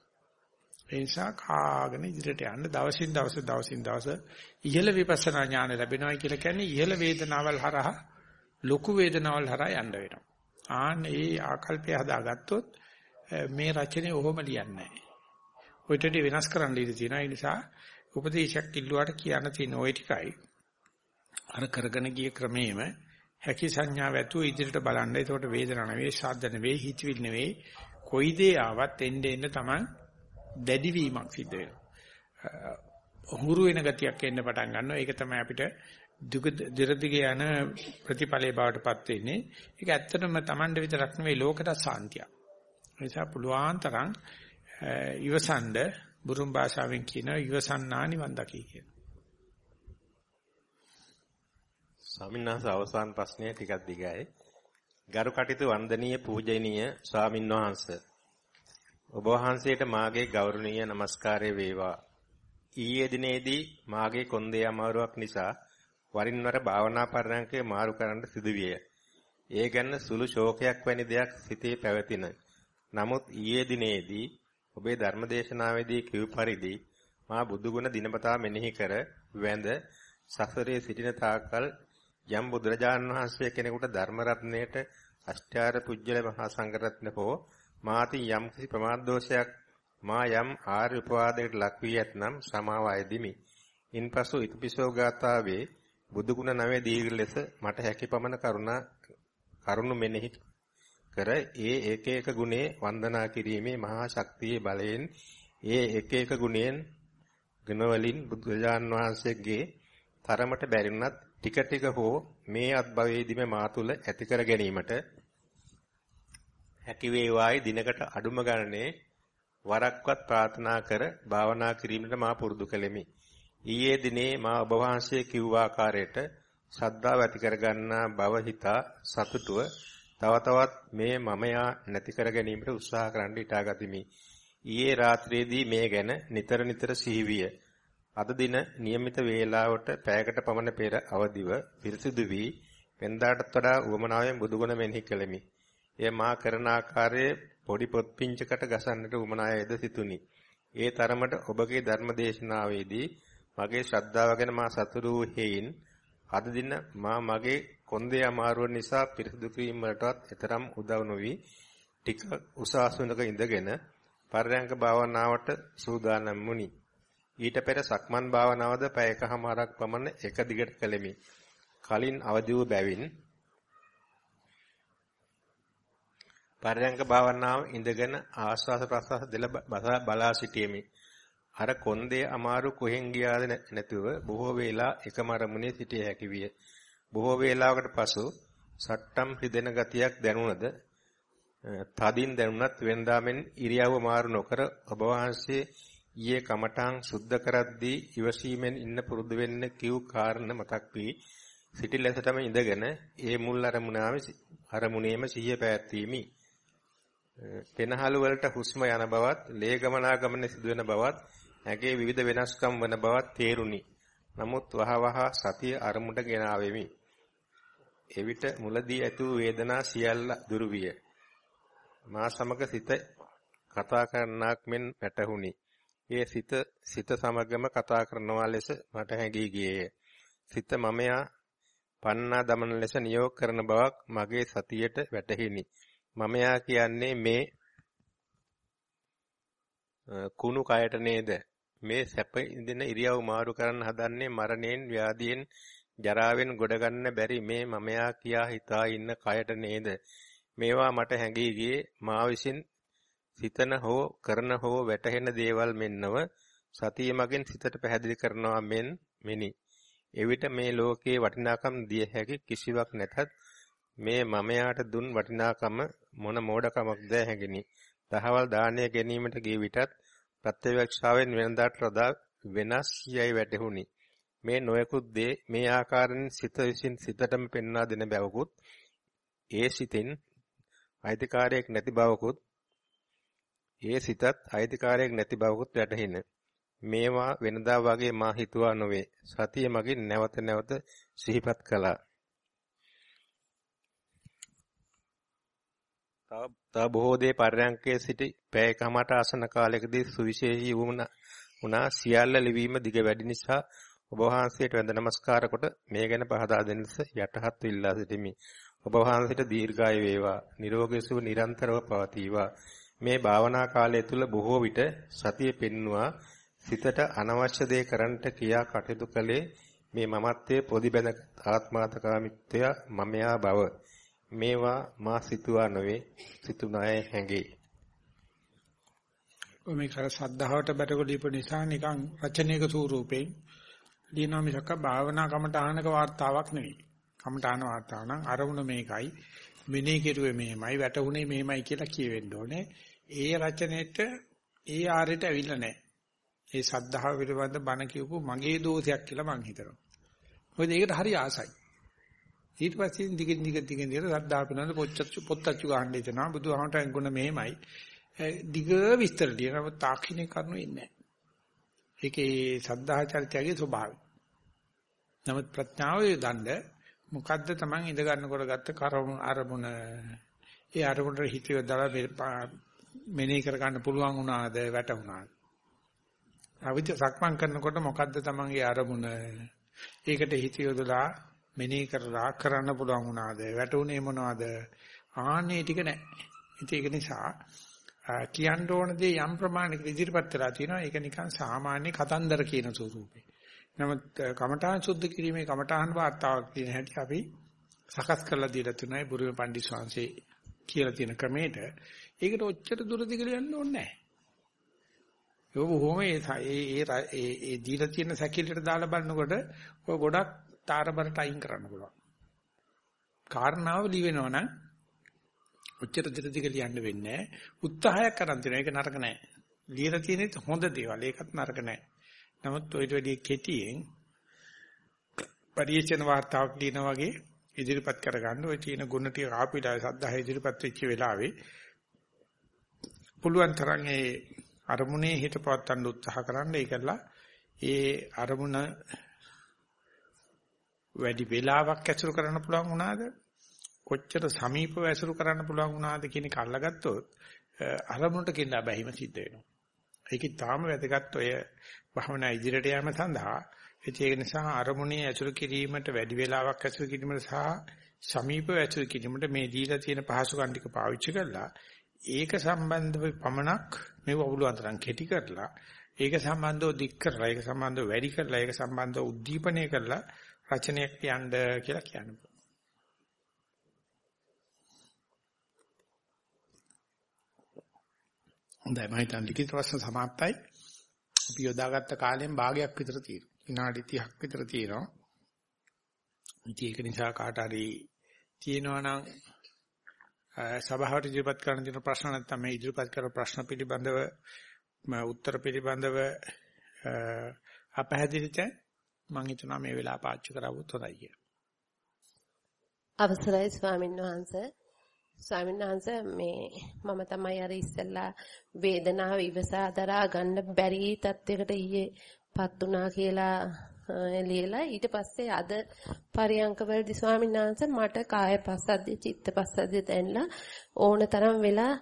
ඒ නිසා කාගෙන ඉදිරියට යන්න දවසින් දවස දවසින් දවස ඉහළ විපස්සනා ඥාන ලැබෙනවා කියලා කියන්නේ ඉහළ වේදනාවල් හරහා ලොකු වේදනාවල් හරහා යන්න වෙනවා. ආන්න ඒ ආකල්පය හදාගත්තොත් මේ රචනය ඔහොම ලියන්නේ නැහැ. ඔයිටට වෙනස් කරන්න ඉඩ තියෙනවා. ඒ නිසා උපදේශයක් ඉල්ලුවාට කියන්න තියෙන ওই ටිකයි. අර කරගෙන ගිය ක්‍රමයේම හැකි සංඥාව ඇතුව ඉදිරියට බලන්න. ඒකට වේදනාව නෙවෙයි, ශාද්ද නෙවෙයි, හිතවිලි නෙවෙයි. කොයි දේ ආවත් එන්න එන්න තමයි දැඩි වීමක් සිද්ධ වෙනවා. හුරු වෙන ගතියක් එන්න පටන් ගන්නවා. ඒක තමයි අපිට දුක දිරදිගේ යන ප්‍රතිඵලයේ බවටපත් වෙන්නේ. ඒක ඇත්තටම Tamande විතරක් නෙවෙයි ලෝකයට සාන්තියක්. ඒ නිසා පුළුවන් තරම් ඉවසන්ඩ බුරුම් භාෂාවෙන් කියන ඉවසන්නා නිවන් දකි කියන. ස්වාමීන් වහන්සේ අවසාන ප්‍රශ්නය ටිකක් දිගයි. ගරු කටයුතු වන්දනීය පූජනීය ස්වාමින් වහන්සේ. ඔබ වහන්සේට මාගේ ගෞරවනීය নমස්කාරය වේවා. ඊයේ දිනේදී මාගේ කොන්දේ අමාරුවක් නිසා වරින් වර භාවනා පරයන්කේ මාරු කරන්න සිදුවිය. ඒ ගැන සුළු ශෝකයක් වැනි දෙයක් සිතේ පැවතින. නමුත් ඊයේ දිනේදී ඔබේ ධර්මදේශනාවේදී කිව් පරිදි මා බුදුගුණ දිනපතා මෙනෙහි කර වැඳ සසරේ සිටින තාකල් යම් බුදුරජාණන් වහන්සේ කෙනෙකුට ධර්ම රත්නයේට අෂ්ටාර පුජ්‍යල මහා සංඝරත්න හෝ මාති යම් කිසි ප්‍රමාද දෝෂයක් මා යම් ආර්ය උපවාදයකට ලක් වී ඇතනම් සමාව අයදිමි. ඉන්පසු ඉතිපිසෝ ගාථාවේ බුදුගුණ නවේ දීර්ඝ ලෙස මට හැකි පමණ කරුණා කරුණු මෙනෙහි කර ඒ එක එක ගුණේ වන්දනා කිරීමේ මහා ශක්තියේ බලයෙන් ඒ එක එක ගුණයෙන් ගුණවලින් බුදුරජාන් වහන්සේගේ තරමට බැරිුණත් ටික ටික හෝ මේ අත්භවයේදීම මා තුල ඇති කර ගැනීමට හැකි වේවායි දිනකට අඩුම ගණනේ වරක්වත් ප්‍රාර්ථනා කර භාවනා කිරීමට මා පුරුදු කළෙමි. ඊයේ දිනේ මා ඔබ වහන්සේ කිව්ව ආකාරයට ශ්‍රද්ධාව ඇති කර ගන්නා බව හිතා සතුටුව තව තවත් මේ මමයා නැති කර ගැනීමට උත්සාහ කරන්න ඉටාගතිමි. ඊයේ රාත්‍රියේදී මේ ගැන නිතර නිතර සිහිවිය. අද දින નિયમિત වේලාවට පැයකට පමණ පෙර අවදිව පිරිසිදු වී වෙනදාටත් වඩා උවමනාවෙන් බුදුගුණ මෙනෙහි කළෙමි. එය මා කරන ආකාරයේ පොඩි පොත් පිංචකට ගසන්නට උවමනායද සිතුනි. ඒ තරමට ඔබගේ ධර්ම දේශනාවේදී මගේ ශ්‍රද්ධාව ගැන මා සතුටු හේයින් අද දින මා මගේ කොන්දේ අමාරුව නිසා පිරිසිදු කිරීම වලටවත් එතරම් උදව් නොවි ටික උසාසුනක ඉඳගෙන පරයන්ක භාවනාවට සූදානම් වුනි. ඊට පෙර සක්මන් භාවනාවද පැයකමාරක් පමණ එක දිගට කළෙමි. කලින් අවදි වූ බැවින් පරයන්ක භාවනාව ඉඳගෙන ආස්වාස ප්‍රසවාස දෙල බලා සිටීමේ අර කොන්දේ අමාරු කොහෙන් ගියාද නැතුව බොහෝ වේලා එකම අරමුණේ සිටිය හැකි විය. බොහෝ වේලාවකට පසු සට්ටම් හිදෙන ගතියක් දැනුණද තදින් දැනුණත් වෙනදාමෙන් ඉරියව්ව මාරු නොකර ඔබ වහන්සේ ඊයේ කමඨාන් සුද්ධ කරද්දී ඉවසීමෙන් ඉන්න පුරුදු වෙන්න කිව් කාරණ මතක් වී සිටි ලෙසටම ඉඳගෙන ඒ මුල් අරමුණාවේ අරමුණේම සිහිය පැවැත්වීමි. පෙනහළු වලට හුස්ම යන බවත්, ලේ ගමනාගමන සිදුවෙන බවත්, ඇගේ විවිධ වෙනස්කම් වන බවත් තේරුණි. නමුත් වහවහ සතිය අරමුණට ගෙනාවෙමි. එවිට මුලදී ඇති වූ වේදනා සියල්ල දුරු විය. මා සමග සිත කතා කරනක් මෙන් වැටහුණි. ඒ සිත සිත සමගම කතා කරනවා ලෙස මට හැඟී ගියේය. සිත මමයා පන්නා දමන ලෙස නියෝග කරන බවක් මගේ සතියට වැටහිනි. මමයා කියන්නේ මේ කුණු කයට නේද? මේ සැප ඉඳින ඉරියව් මාරු කරන්න හදන්නේ මරණයෙන් ව්‍යාධියෙන් ජරාවෙන් ගොඩ ගන්න බැරි මේ මමයා කියා හිතා ඉන්න කයට නේද? මේවා මට හැඟී ගියේ මා විසින් සිතන හෝ කරන හෝ වැටහෙන දේවල් මෙන්නව සතිය මගින් සිතට පැහැදිලි කරනවා මෙන් මෙනි. එවිට මේ ලෝකයේ වටිනාකම් දිය හැකි කිසිවක් නැතත් මේ මමයාට දුන් වටිනාකම මොන මෝඩකමක්ද හැඟිනි. දහවල් දාණය ගැනීමට ගිය විටත් ප්‍රත්‍යවේක්ෂාවෙන් වෙනදාට වඩා වෙනස් යයි වැටහුණි. මේ නොයෙකුත් දේ මේ ආකාරයෙන් සිත විසින් සිතටම පෙන්වා දෙන බවකුත් ඒ සිතින් අයිතිකාරයක් නැති බවකුත් ඒ සිතත් අයිතිකාරයක් නැති බවකුත් වැටහින. මේවා වෙනදා වගේ මා හිතුවා නොවේ. සතිය මගින් නැවත නැවත සිහිපත් කළා. තව බොහෝ දේ පර්යංකයේ සිටි පැයකමට ආසන කාලයකදී සුවිශේෂී වුණා. උනා සියල්ල ලිවීම දිග වැඩි නිසා ඔබ වහන්සේට වැඳ නමස්කාර කොට මේ ගැන පහදා දෙන ලෙස යටහත් ඉල්ලා සිටිමි. ඔබ වහන්සේට දීර්ඝායු වේවා. නිරෝගී සුව නිරන්තරව පවතිවා. මේ භාවනා කාලය තුල බොහෝ විට සතිය පෙන්නවා සිතට අනවශ්‍ය දේ කරන්නට කියා කටයුතු කළේ මේ මමත්වයේ පොදි බැඳ ආත්මාතකාමිත්වය මමයා බව. මේවා මා සිතුවා නොවේ සිතුනාය හැඟේ. ඔය මේක සද්ධාවට බැටකොඩීප නිසා නිකන් රචනයක ස්වරූපේ ලියනවා මිසක භාවනා කමඨානක වාර්තාවක් නෙවෙයි. කමඨාන වාර්තාව නම් අරමුණ මේකයි මෙනේ කෙරුවේ මෙහෙමයි වැටුනේ මෙහෙමයි කියලා කියවෙන්න ඕනේ. ඒ රචනෙට ඒ ආරයට ඇවිල්ලා නැහැ. ඒ සද්ධාව පිළිබඳ බණ කියපු මගේ දෝෂයක් කියලා මං හිතනවා. මොකද ඒකට හරි ආසයි. ඊට පස්සේ දිගින් දිග දිගින් දිගට සද්ධා පිළිබඳ පොච්චච්චු පොත්තච්චු ගන්න හිතනවා. බුදුහාමට ගුණ මෙහෙමයි. දිග විස්තර ලියනව තාක්ෂණික කරුණු ඉන්නේ නැහැ. ඒකේ සද්ධාචරිතයගේ ස්වභාවය. නමුත් ප්‍රඥාවේ දණ්ඩ මොකද්ද Taman ඉඳ ගන්නකොට ගත්ත කරමුණ අරමුණ ඒ අරමුණට හිතිය දාලා මෙනෙහි කර ගන්න පුළුවන් වුණාද වැටුණාද අවිත සක්මන් කරනකොට මොකද්ද තමන්ගේ අරමුණ? ඒකට හිත යොදලා මෙනෙහි කරලා කරන්න පුළුවන් වුණාද? වැටුනේ මොනවද? ආන්නේ ටික නැහැ. ඉතින් ඒක නිසා කියන්න ඕන දේ යම් ප්‍රමාණයකට ඉදිරිපත් කරලා තියෙනවා. ඒක නිකන් සාමාන්‍ය කතන්දර කියන ස්වරූපේ. නමුත් කමඨාන් සුද්ධ කිරීමේ කමඨාන් වාර්තාවක් කියන හැටි අපි සකස් කරලා දීලා තුනයි බුරුමේ පණ්ඩිත ශාන්සේ කියලා තියෙන ක්‍රමයට. ඒකට ඔච්චර දුර දිගට යන්න ඕනේ නැහැ. ඒක බොහොම ඒ ඒ ඒ දීලා තියෙන සැකිල්ලට දාලා බලනකොට ඔය ගොඩක් තාරබරට අයින් කරන්න පුළුවන්. කාරණාව ලිවෙනවා නම් ඔච්චර දිගට ලියන්න වෙන්නේ නැහැ. උත්සාහයක් කරන් තියෙනවා. ඒක නරක නැහැ. ලියලා තියෙනෙත් හොඳ දේවල්. ඒකත් නරක නැහැ. නමුත් ඔයිට වැඩි කෙටියෙන් පරිේශන වාර්තාවක් ලියන වගේ ඉදිරිපත් කරගන්න ඔය තියෙන ගුණ ටික ආපිලා සද්ධා ඉදිරිපත් වෙච්ච වෙලාවේ පුළුවන් තරම් ඒ අරමුණේ හිත පවත්වන්න උත්සාහ කරන්න ඒකලා ඒ අරමුණ වැඩි වෙලාවක් ඇසුරු කරන්න පුළුවන් වුණාද කොච්චර සමීපව ඇසුරු කරන්න පුළුවන් වුණාද කියන එක අල්ලගත්තොත් අරමුණට කිඳා බැහිම සිද්ධ වෙනවා. ඒකේ තාම වැදගත් ඔය භවනා ඉදිරියට යාම සඳහා ඒක නිසා අරමුණේ ඇසුරු කිරීමට වැඩි වෙලාවක් ඇසුරු කිරීමට සහ සමීපව ඇසුරු කිරීමට මේ දීලා තියෙන පහසුකම් ටික පාවිච්චි කරලා ඒක සම්බන්ධව පමණක් මේ වවුලුවන්තරන් කෙටි කරලා ඒක සම්බන්ධව දික් කරලා ඒක සම්බන්ධව වැඩි කරලා ඒක සම්බන්ධව උද්දීපනය කරලා රචනයක් කියන්න කියලා කියනවා. හොඳයි මම හිතන්නේ ලිඛිත ප්‍රශ්න සමාප්තයි. අපි යොදාගත්ත කාලයෙන් භාගයක් විතර තියෙනවා. විනාඩි 30ක් විතර තියෙනවා. ඉතින් ඒක නිසා කාට හරි තියෙනවා නම් සභාවට ඉදිරිපත් කරන්න තියෙන ප්‍රශ්න නැත්නම් මේ ඉදිරිපත් කරන ප්‍රශ්න පිළිබඳව උත්තර පිළිබඳව අපහැදිලිත මම හිතනවා මේ වෙලාව පාවිච්චි කරවුත් හොඳයි කියලා. අවසරයි ස්වාමීන් වහන්සේ ස්වාමීන් වහන්සේ මේ මම තමයි අර ඉස්සෙල්ලා වේදනාව ඉවසා දරා ගන්න බැරි තත්යකට ඊයේ පත් වුණා කියලා ලියලා ඊට පස්සේ අද පරියංකවලදී ස්වාමීන් වහන්සේ මට කාය පස්සද්ධිය චිත්ත පස්සද්ධිය දැනලා ඕන තරම් වෙලා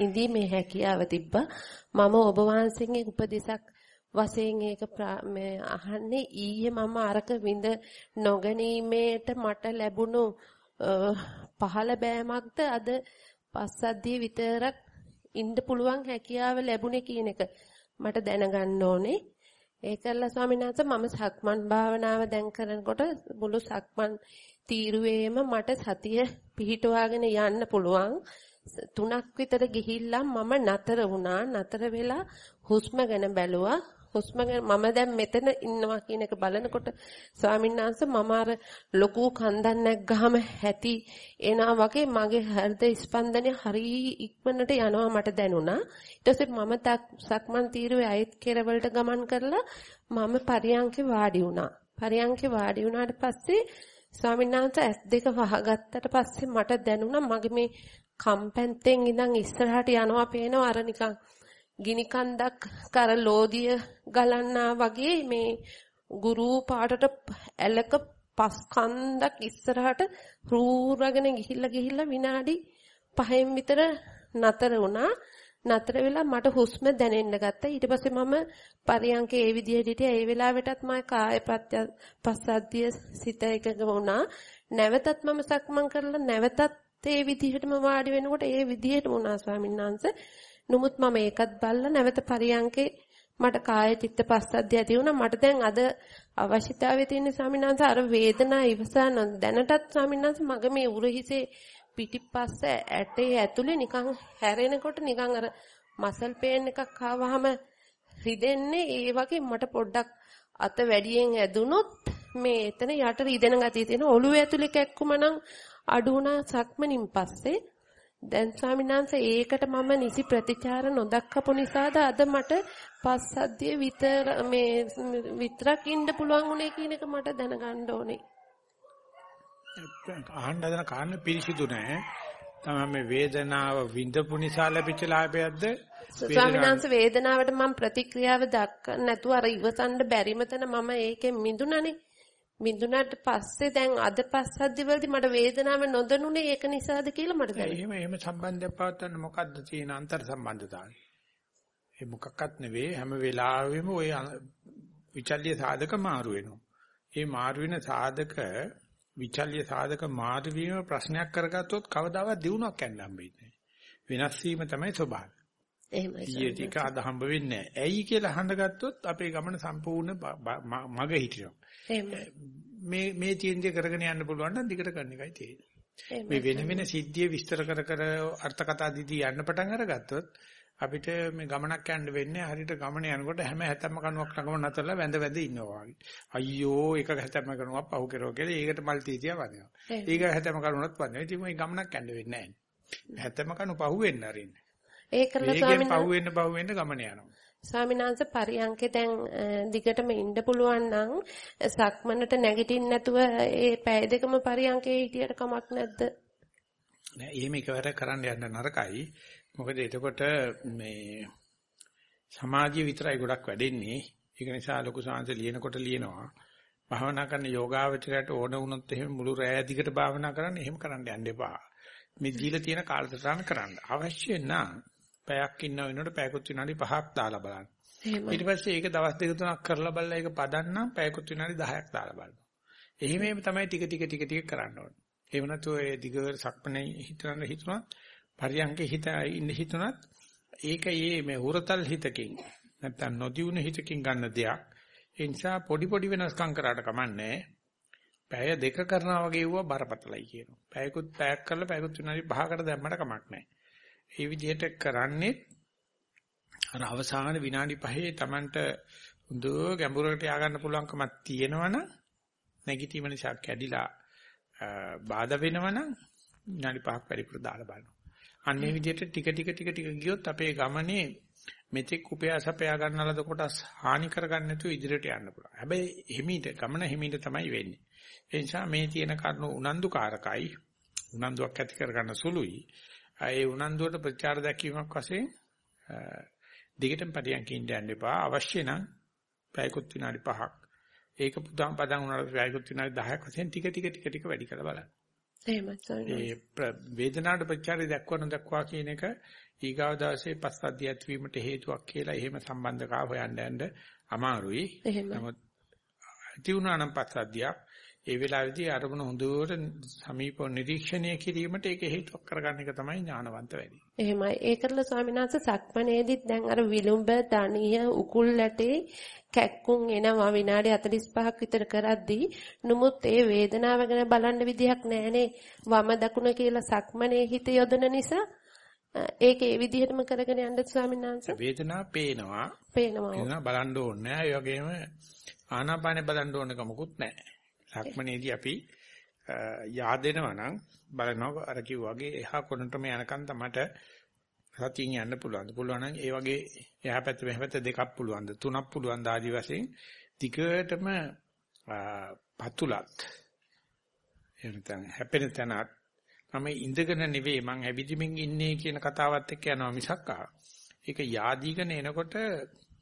ඉඳීමේ හැකියාව තිබ්බා මම ඔබ වහන්සේගේ උපදේශක් වශයෙන් ඒක මේ අහන්නේ ඊයේ මම අරක විඳ නොගැනීමේට මට ලැබුණු පහළ බෑමක්ද අද පස්සද්ධිය විතරක් ඉන්න පුළුවන් හැකියාව ලැබුණේ කියන එක මට දැනගන්න ඕනේ. ඒකල්ලා ස්වාමීන් වහන්සේ මම සක්මන් භාවනාව දැන් කරනකොට මුළු සක්මන් තීරුවේම මට සතිය පිහිටුවාගෙන යන්න පුළුවන්. තුනක් විතර ගිහිල්ලා මම නතර වුණා. නතර වෙලා හුස්ම ගැන බැලුවා. හුස්ම මම දැන් මෙතන ඉන්නවා කියන එක බලනකොට ස්වාමීන් වහන්සේ මම අර ලොකු කන්දක් නැග්ගාම ඇති එනවා වගේ මගේ හෘද ස්පන්දනය හරි ඉක්මනට යනවා මට දැනුණා. ඊට පස්සේ මම සක්මන් තීරුවේ අයත් කෙරවලට ගමන් කරලා මම පරියන්කේ වාඩි වුණා. පරියන්කේ වාඩි වුණාට පස්සේ ස්වාමීන් වහන්සේ S2 වහගත්තට පස්සේ මට දැනුණා මගේ මේ කම්පැන්තෙන් ඉඳන් ඉස්සරහට යනවා පේනවා අර නිකන් ගිනි කන්දක් කර ලෝදිය ගලන්නා වගේ මේ ගුරු පාටට ඇලක පස් කන්දක් ඉස්සරහට රූරගෙන ගිහිල්ලා ගිහිල්ලා විනාඩි 5න් විතර නතර වුණා. නතර වෙලා මට හුස්ම දැනෙන්න ගත්තා. ඊට පස්සේ මම පරියන්කේ ඒ විදිහට හිටියා. ඒ වෙලාවෙටත් මම කාය පස්සද්ධිය සිත එකගම වුණා. නැවතත් මම සක්මන් කරලා නැවතත් ඒ විදිහටම වාඩි වෙනකොට ඒ විදිහටම වුණා ස්වාමීන් වහන්සේ නමුත් මම ඒකත් බලලා නැවත පරියන්කේ මට කාය චිත්ත පස්සද්ධිය ඇති වුණා. මට දැන් අද අවශ්‍යතාවය තියෙන ස්වාමීනාංශ අර වේදනා ඉවසා දැනටත් ස්වාමීනාංශ මගේ මේ උරහිසේ පිටිපස්ස ඇටේ ඇතුලේ නිකන් හැරෙනකොට නිකන් අර මසල් පේන් එකක් ආවහම රිදෙන්නේ. ඒ වගේ මට පොඩ්ඩක් අත වැඩියෙන් ඇදුනොත් මේ එතන යට රිදෙන ගතිය තියෙන ඔළුව ඇතුලේ කැක්කුම නම් අඩු වුණා සක්මනින් පස්සේ. දැන් ස්වාමීන් වහන්සේ ඒකට මම නිසි ප්‍රතිචාර නොදක්කපු නිසාද අද මට පස්සද්ධිය විතර මේ විතරක් ඉන්න පුළුවන් උනේ කියන එක මට දැනගන්න ඕනේ. අහන්න හදන කාරණේ පිළිසිදු නැහැ. තමයි මේ වේදනාව විඳපු නිසා ලැබිච්ච ලාභයක්ද? ස්වාමීන් වහන්සේ වේදනාවට මම ප්‍රතික්‍රියාව දක්ක නැතුව අර ඉවසන්න බැරිම තැන මම ඒකෙන් මිදුණානේ. මිදුණාට පස්සේ දැන් අද පස්සද්දි වලදී මට වේදනාව නොදැනුනේ ඒක නිසාද කියලා මට දැනෙනවා. එහෙම එහෙම සම්බන්ධයක් පවත්වන්න මොකද්ද තියෙන අන්තර් සම්බන්ධතාවය? ඒ මොකක්වත් නෙවෙයි හැම වෙලාවෙම ওই විචල්්‍ය සාධක මාරු වෙනවා. ඒ මාරු වෙන සාධක විචල්්‍ය සාධක මාරු වීම ප්‍රශ්නයක් කරගත්තොත් කවදාවත් දිනුවක් යන්න හම්බෙන්නේ වෙනස් වීම තමයි ස්වභාවය. එහෙමයි. ඊයේ ටික අද හම්බ වෙන්නේ නැහැ. ඇයි කියලා අහන්නගත්තොත් අපේ ගමන සම්පූර්ණ මග හිටිනවා. මේ මේ චේන්ජ් කරගෙන යන්න පුළුවන් නම් දිගට කරන එකයි තියෙන්නේ. මේ වෙන වෙන සිද්ධිය විස්තර කර කර අර්ථ කතා දීදී යන්න පටන් අරගත්තොත් අපිට මේ ගමනක් යන්න වෙන්නේ හරියට ගමන යනකොට හැම හැතැම්ම කණුවක් ළඟම නතරලා වැඳ වැඳ ඉන්නවා වගේ. අයියෝ එක හැතැම්ම කණුවක් පහු කරව කියලා ඒකට මල් තීතිය වදිනවා. ඒක හැතැම්ම කණුවක් වදිනවා. ඉතින් මේ ගමනක් යන්න වෙන්නේ නැහැ. හැතැම්ම කණු පහු වෙන්න අරින්න. ඒ කරලා ස්වාමීන් වහන්සේ පහු වෙන්න පහු වෙන්න ගමන යනවා. ස්වාමීන් වහන්සේ පරියන්කේ දැන් දිගටම ඉන්න පුළුවන් නම් සක්මනට නැගිටින්න නැතුව ඒ පැය දෙකම පරියන්කේ හිටියට කමක් නැද්ද? නෑ එහෙම එකවර කරන්න යන්න නරකයි. මොකද එතකොට මේ සමාධිය විතරයි ගොඩක් වැඩෙන්නේ. ඒක නිසා ලොකු සාංශ ලියනකොට ලියනවා. භාවනා කරන යෝගාවචරයට ඕන වුණොත් එහෙම මුළු රැය දිගට භාවනා කරන්න එහෙම කරන්න යන්න එපා. මේ දීලා තියෙන කාලසටහන කරන්න. අවශ්‍ය නම් පැයක් ඉන්න වෙනකොට පැයකුත් විනාඩි 5ක් දාලා බලන්න. ඊට පස්සේ ඒක දවස් දෙක තුනක් කරලා බලලා ඒක පදන්නම් පැයකුත් විනාඩි 10ක් දාලා බලන්න. එහෙම එහෙම තමයි ටික ටික ටික ටික කරන්න ඕනේ. එහෙම නැතුව ඒ දිගට සක්මනේ හිතන හිතුණත් පරියන්කේ හිත ඉන්න හිතුණත් ඒක යේ මේ හුරතල් හිතකින් නැත්තම් නොදියුණු හිතකින් ගන්න දෙයක්. ඒ නිසා පොඩි පොඩි වෙනස්කම් කරාට කමන්නේ. පැය දෙක කරනවා වගේ වුණා බරපතලයි කියනවා. පැයකුත් පැයක් කරලා පැයකුත් විනාඩි 5කට දැම්මට කමක් නැහැ. ඒ විදිහට කරන්නේ අර අවසාන විනාඩි 5 Tamanට හොඳ ගැඹුරකට ය아가න්න පුළුවන්කමක් තියෙනවනම් නැගිටීම නිසා කැඩිලා බාධා වෙනවනම් විනාඩි 5ක් පරිපූර්ණ දාලා බලනවා. අන්නේ විදිහට ටික ටික ටික ටික ගියොත් අපේ ගමනේ මෙතෙක් උපයාසපයා ගන්නලද කොටස් හානි කරගන්න නැතුව ඉදිරියට යන්න පුළුවන්. හැබැයි හිමීට ගමන හිමීට තමයි වෙන්නේ. ඒ නිසා මේ තියෙන කරුණු උනන්දුකාරකයි. උනන්දුවක් ඇති කරගන්න සුළුයි. ඒ උනන්දුවට ප්‍රචාර දැක්වීමක් වශයෙන් දිගටම පරියන්කින් යන්න එපා. අවශ්‍ය නම් පැයකුත් විනාඩි 5ක්. ඒක පුදාම් පදන් උනාට පැයකුත් විනාඩි 10ක් වශයෙන් ටික ටික ටික ටික වැඩි කරලා බලන්න. එහෙමයි ඒ වේදනාවට ප්‍රචාරය දක්වන දක්වා කියන එක ඊගාව දවසේ පස්සද්ධිය ඇතිවීමට හේතුවක් කියලා එහෙම සම්බන්ධතාව හොයන්න යන්න අමාරුයි. නමුත් ඇති වුණා නම් පස්සද්ධියක් ඒ වෙලාවේදී අරමුණ හොඳට සමීපව නිරීක්ෂණය කිරීමට ඒක හේතුවක් කරගන්න එක තමයි ඥානවන්ත වැඩි. එහෙමයි. ඒකටල ස්වාමීන් වහන්සේ සක්මනේදිත් දැන් අර විලුඹ, දණිය, උකුල් ඇටේ කැක්කුම් එනවා විනාඩි 45ක් විතර කරද්දී නමුත් ඒ වේදනාව ගැන බලන්න විදිහක් නැහනේ. වම දකුණ කියලා සක්මනේ හිත යොදන නිසා ඒක ඒ විදිහටම කරගෙන යන්න ස්වාමීන් වහන්සේ. වේදනාව පේනවා. පේනවා. බලන්න ඕනේ නැහැ. ඒ වගේම ආනාපානෙ බලන්න ඕන කමකුත් නැහැ. සක්මනේදී අපි yaadෙනවා නම් බලනවා අර කිව්වාගේ එහා කොනටම යනකම් තමයි සතියින් යන්න පුළුවන්. පුළුවන් නම් ඒ වගේ එහා පැත්ත මෙහා පැත්ත දෙකක් පුළුවන්ද? තුනක් පුළුවන්ද ආදි වශයෙන් ටිකටම පතුලත් එනතන හැපෙන තැනත් මම ඉඳගෙන නෙවෙයි මං ඇවිදින්මින් ඉන්නේ කියන කතාවත් එක්ක යනවා මිසක් ඒක yaadීගෙන එනකොට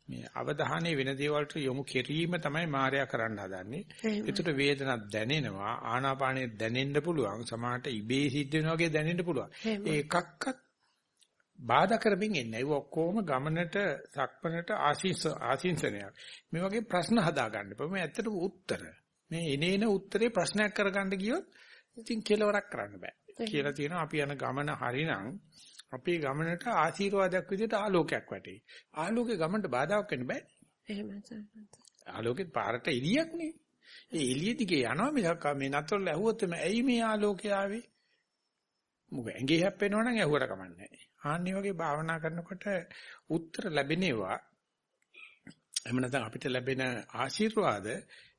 මේ අවධානය වෙන දේවල්ට යොමු කිරීම තමයි මායя කරන්න හදන්නේ. ඒකට වේදනක් දැනෙනවා, ආනාපානෙ දැනෙන්න පුළුවන්, සමාහට ඉබේ සිද්ධ වෙනවා වගේ දැනෙන්න පුළුවන්. ඒ එකක්වත් බාධා කරමින් එන්නේ. ඒක ඔක්කොම ගමනට, සක්මනට ආශීස ආශිංසනයක්. මේ වගේ ප්‍රශ්න හදාගන්න. මේ ඇත්තට උත්තර. මේ එනේන උත්තරේ ප්‍රශ්නයක් කරගන්න ගියොත් ඉතින් කෙලවරක් කරන්න බෑ. කියලා තියෙනවා අපි යන ගමන හරිනම් අපේ ගමනට ආශිර්වාදයක් විදිහට ආලෝකයක් වැටේ. ආලෝකේ ගමනට බාධාවක් වෙන්න බෑ. එහෙමයි සර්. ආලෝකෙත් පාරට එළියක් නේ. ඒ එළිය දිගේ යනවා මිසක් මේ නතරල ඇහුවොත් එමේ ඇයි මේ ආලෝකය ආවේ? මොකද ඇඟේ හැප්පෙනවා නම් ඇහුවට කමන්නේ නැහැ. ආන්නේ වගේ භාවනා කරනකොට උත්තර ලැබෙනවා. එහෙම නැත්නම් අපිට ලැබෙන ආශිර්වාද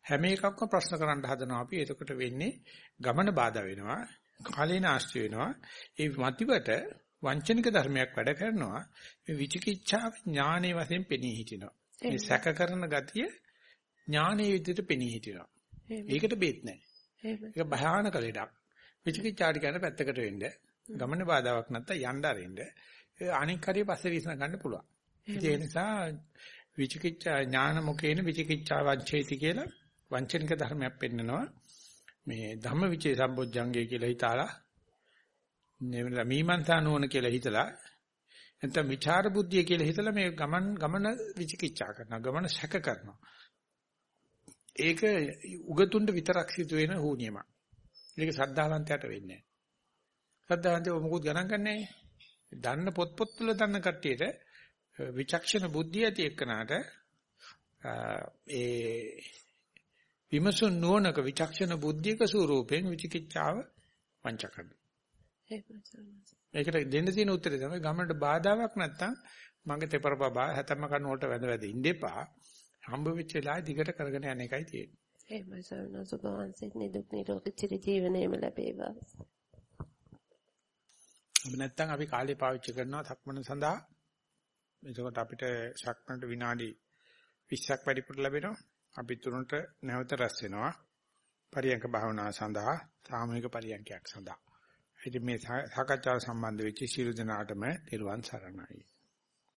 හැම එකක්ම ප්‍රශ්න කරන්න හදනවා අපි. එතකොට වෙන්නේ ගමන බාධා වෙනවා. කාලේන ආශ්‍රය වෙනවා. ඒ මතිවට වංචනික ධර්මයක් වැඩ කරනවා. මේ විචිකිච්ඡාව ඥානයේ වශයෙන් පෙනී හිටිනවා. මේ සැක කරන ගතිය ඥානයේ විදිහට පෙනී හිටිනවා. ඒකට බේත් නැහැ. ඒක භයානක ලෙඩක්. විචිකිච්ඡාට කියන පැත්තකට වෙන්න ගමන බාධාවක් නැත්තම් යන්න අරින්න අනික් හරිය පස්සේ විසඳ ගන්න පුළුවන්. ඒ නිසා විචිකිච්ඡා ඥාන මුකේන විචිකිච්ඡා වංචේති කියලා වංචනික ධර්මයක් පෙන්නනවා. මේ ධම්මවිචේ සම්බොජ්ජංගය කියලා හිතාලා නෙවෙයි මීමන්සා නුවණ කියලා හිතලා නැත්නම් විචාර බුද්ධිය කියලා හිතලා මේ ගමන් ගමන විචිකිච්ඡා කරනවා. ගමන සැක කරනවා. ඒක උගතුන්ට විතරක් සිදු වෙන හුනියමක්. ඒක සද්ධාවන්තයට වෙන්නේ නැහැ. සද්ධාවන්තය මොකුත් ගණන් ගන්නෑ. දන්න පොත් පොත් වල දන්න කට්ටියට විචක්ෂණ බුද්ධිය ඇති එක්කනට ඒ විමසුන් නොනක විචක්ෂණ බුද්ධියක ස්වරූපයෙන් විචිකිච්ඡාව වංච කරනවා. ඒකට දෙන්න තියෙන උත්තරේ තමයි ගමනට බාධාවක් නැත්තම් මගේ තෙපරපබා හැතැම්ම කන වලට වැඳ වැඳ ඉන්න එපා. හම්බ වෙච්ච වෙලාවේ දිගට කරගෙන යන එකයි තියෙන්නේ. එහෙමයි සවන සුභවන්සික නිදුක් නිරෝගී චිර ජීවනයේම ලැබේවා. අපි නැත්තම් අපි කාලේ පාවිච්චි කරනවා සක්මන සඳහා. එතකොට අපිට සක්මනට විනාඩි 20ක් වැඩිපුර ලැබෙනවා. අපි තුනට නැවත රැස් වෙනවා. පරියංක භාවනාව සඳහා සාමූහික පරියංකයක් සඳහා. ඉතින් මේ සාකච්ඡාව සම්බන්ධ වෙච්ච සියලු දෙනාටම තෙරුවන් සරණයි.